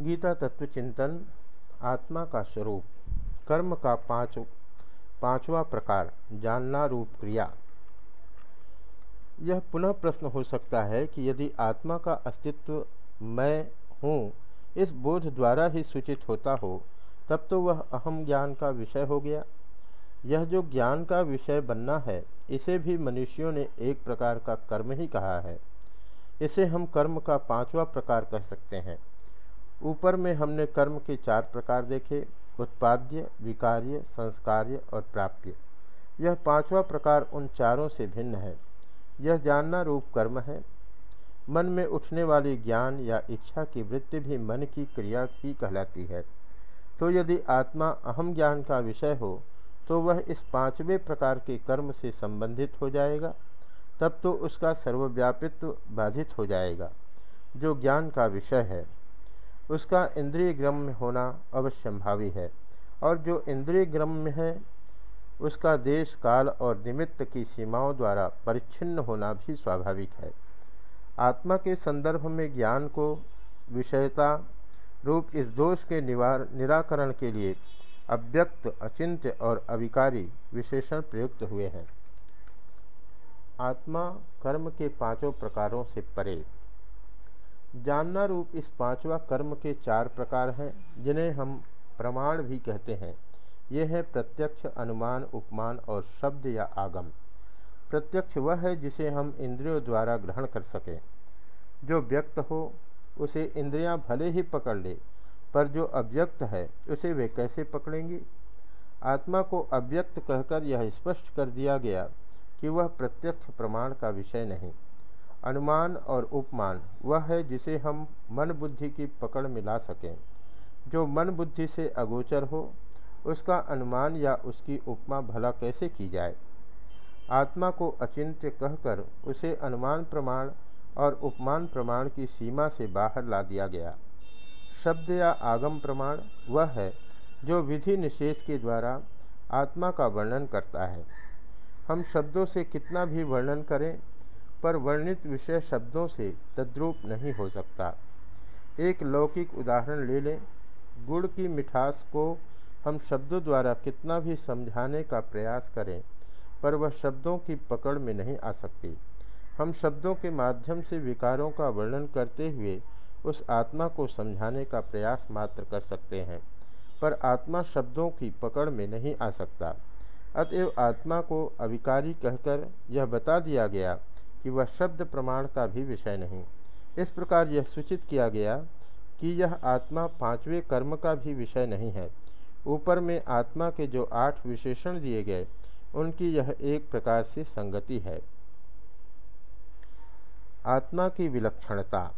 गीता तत्व चिंतन, आत्मा का स्वरूप, कर्म का पाँच, पांचवा प्रकार, जानना रूप क्रिया। यह पुनः प्रश्न हो सकता है कि यदि आत्मा का अस्तित्व मैं हूँ, इस बोध द्वारा ही सूचित होता हो, तब तो वह अहम ज्ञान का विषय हो गया। यह जो ज्ञान का विषय बनना है, इसे भी मनुष्यों ने एक प्रकार का कर्म ही कहा है। इसे हम कर्म का पांचवा प्रकार कह सकते हैं। ऊपर में हमने कर्म के चार प्रकार देखे, उत्पाद्य, विकार्य, संस्कार्य और प्राप्य। यह पांचवा प्रकार उन चारों से भिन्न है। यह जानना रूप कर्म है। मन में उठने वाली ज्ञान या इच्छा की वृत्ति भी मन की क्रिया ही कहलाती है। तो यदि आत्मा अहम ज्ञान का विषय हो तो वह इस पाँचवें प्रकार के कर्म से संबंधित हो जाएगा। तब तो उसका सर्वव्यापित्व बाधित हो जाएगा, जो ज्ञान का विषय है। उसका इंद्रिय ग्रम्य होना अवश्यंभावी है। और जो इंद्रिय ग्रम्य है, उसका देश काल और निमित्त की सीमाओं द्वारा परिच्छिन्न होना भी स्वाभाविक है। आत्मा के संदर्भ में ज्ञान को विषयता रूप इस दोष के निवार, निराकरण के लिए अव्यक्त, अचिंत्य और अविकारी विशेषण प्रयुक्त हुए हैं। आत्मा कर्म के पाँचों प्रकारों से परे जानना रूप इस पांचवा कर्म के चार प्रकार हैं, जिन्हें हम प्रमाण भी कहते हैं। ये है प्रत्यक्ष, अनुमान, उपमान और शब्द या आगम। प्रत्यक्ष वह है जिसे हम इंद्रियों द्वारा ग्रहण कर सकें। जो व्यक्त हो, उसे इंद्रियाँ भले ही पकड़ ले, पर जो अव्यक्त है, उसे वे कैसे पकड़ेंगी? आत्मा को अव्यक्त कहकर यह स्पष्ट कर दिया गया कि वह प्रत्यक्ष प्रमाण का विषय नहीं। अनुमान और उपमान, वह है जिसे हम मन बुद्धि की पकड़ में ला सकें। जो मन बुद्धि से अगोचर हो, उसका अनुमान या उसकी उपमा भला कैसे की जाए? आत्मा को अचिंत्य कहकर उसे अनुमान प्रमाण और उपमान प्रमाण की सीमा से बाहर ला दिया गया। शब्द या आगम प्रमाण वह है जो विधि निषेध के द्वारा आत्मा का वर्णन करता है। हम शब्दों से कितना भी वर्णन करें पर वर्णित विषय शब्दों से तद्रूप नहीं हो सकता। एक लौकिक उदाहरण ले लें। गुड़ की मिठास को हम शब्दों द्वारा कितना भी समझाने का प्रयास करें, पर वह शब्दों की पकड़ में नहीं आ सकती। हम शब्दों के माध्यम से विकारों का वर्णन करते हुए उस आत्मा को समझाने का प्रयास मात्र कर सकते हैं, पर आत्मा शब्दों की पकड़ में नहीं आ सकता। अतएव आत्मा को अविकारी कहकर यह बता दिया गया कि वह शब्द प्रमाण का भी विषय नहीं। इस प्रकार यह सूचित किया गया कि यह आत्मा पाँचवें कर्म का भी विषय नहीं है। ऊपर में आत्मा के जो आठ विशेषण दिए गए, उनकी यह एक प्रकार से संगति है। आत्मा की विलक्षणता